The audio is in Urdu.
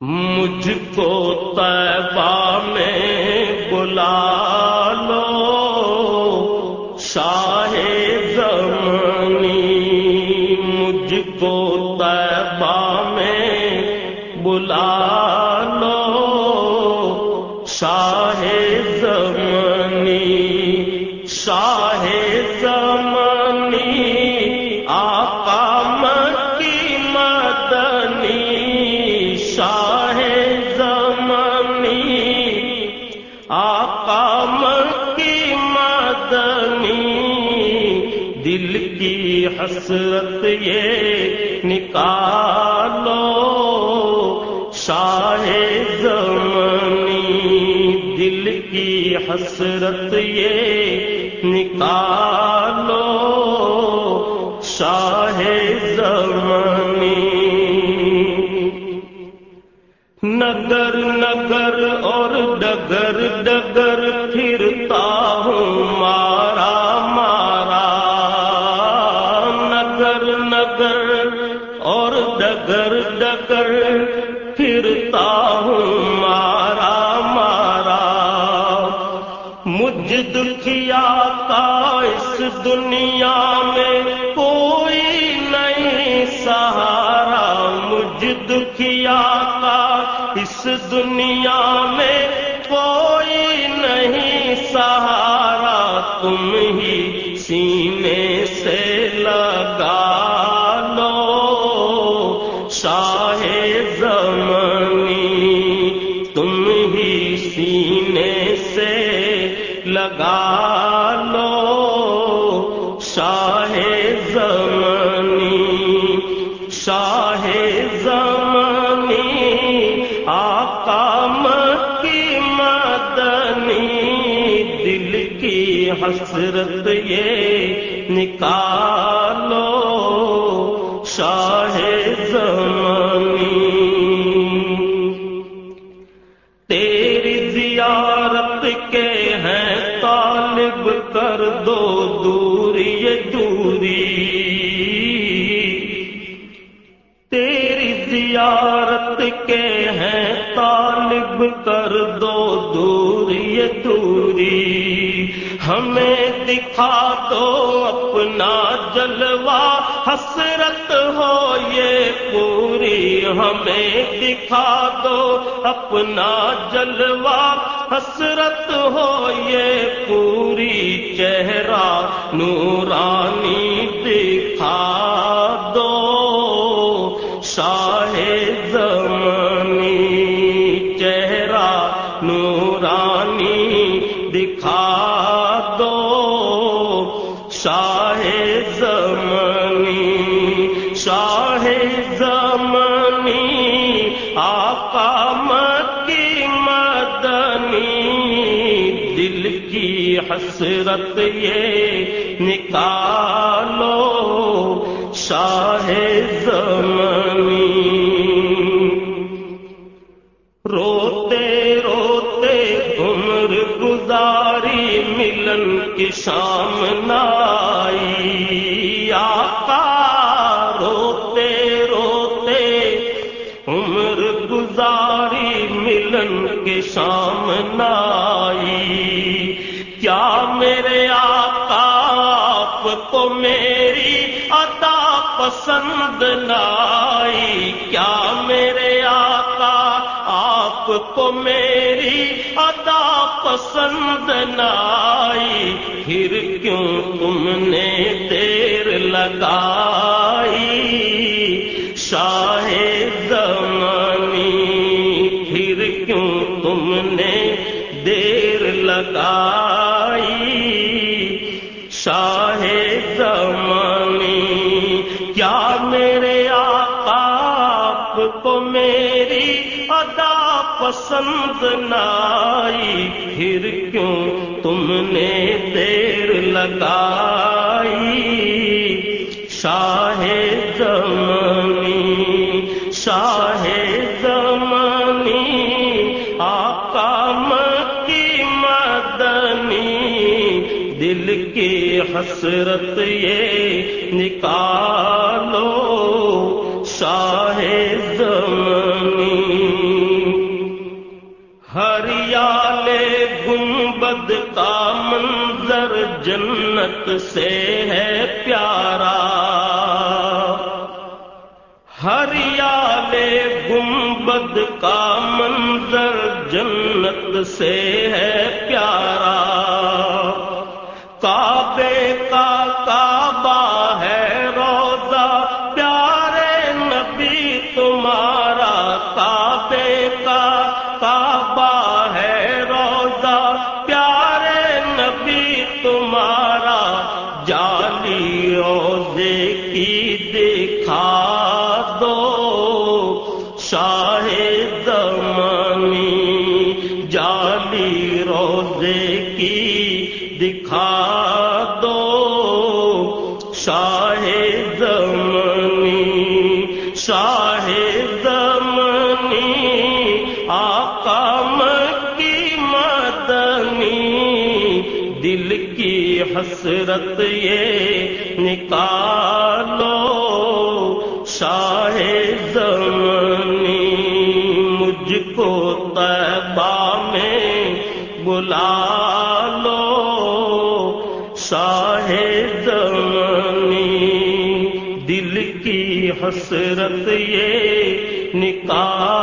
مجھ کو طیبہ میں بلا لو شاہ زمانی مجھ کو طیبہ میں بلا دل کی حسرت یہ نکالو، شاہ زمانی دل کی حسرت یہ نکالو، شاہ زمانی نگر نگر اور ڈگر ڈگر پھرتا ہوں، مارا مارا۔ مجھ دکھیا کا اس دنیا میں کوئی نہیں، سہارا۔ مجھ دکھیا کا اس دنیا میں کوئی نہیں، سہارا۔ تم ہی سینے سے حسرت یہ نکالو شاہ زمانی۔ تیری زیارت کے ہیں طالب کر دو دوری یہ دوری۔ تیری زیارت کے ہیں طالب کر دو دوری یہ دوری۔ ہمیں دکھا دو اپنا جلوہ۔ حسرت ہو یہ پوری، ہمیں دکھا دو اپنا جلوہ۔ حسرت ہو یہ پوری چہرہ، نورانی دکھا دو۔ شاہ زمانی، شاہ زمانی، آقا مکی مدنی۔ دل کی حسرت یہ نکالو شاہ زمانی۔ روتے روتے عمر گزاری ملن کی شام نائی، آقا روتے روتے عمر گزاری ملن کے شام نائی۔ کیا میرے آقا، آپ کو میری عطا پسند نائی؟ کیا میرے کو میری عطا پسند نائی، پھر کیوں تم نے دیر لگائی؟ شاہ زمانی، پھر کیوں تم نے دیر لگائی؟ شاہ زمانی، کیا میرے آقا آپ کو میری ادا پسند نائی، پھر کیوں تم نے دیر لگائی؟ شاہ زمانی شاہ زمانی، آقا مکی مدنی، دل کی حسرت یہ نکالو ہریال گنبد کا منظر جنت سے ہے پیارا۔ ہریال گنبد کا منظر جنت سے ہے پیارا۔ دکھا دو شاہ دمانی جالی روزے کی دکھا دو شاہ دمنی شاہ دل کی حسرت یہ نکالو، شاہ دمنی مجھ کو تیبہ میں بلا دل کی حسرت یہ نکالو۔